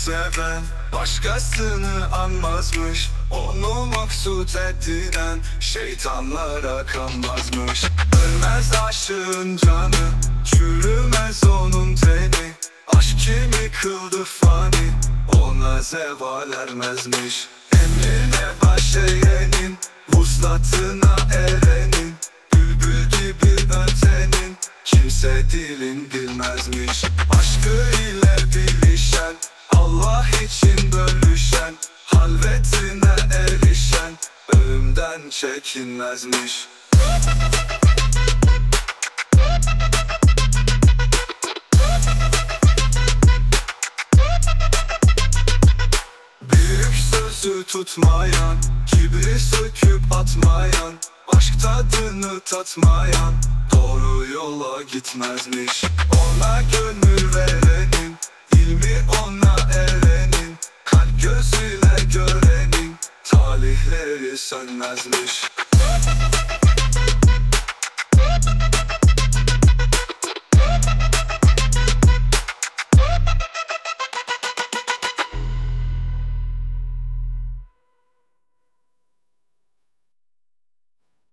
seven Başkasını anmazmış. Onu maksut ettiren Şeytanlara kanmazmış Ölmez aşığın canı Çürümez onun teni. Aşk kimi kıldı fani Ona zeval ermezmiş Emrine baş eğenin Vuslatına erenin. Bülbül gibi ötenin Kimse dilin bilmezmiş. Aşkı Ölümden çekinmezmiş Büyük sözü tutmayan Kibri söküp atmayan Aşk tadını tatmayan Doğru yola gitmezmiş. Ona gönül verenin ilmi ona erenin Kalp gözüyle görenin Talihleri sönmezmiş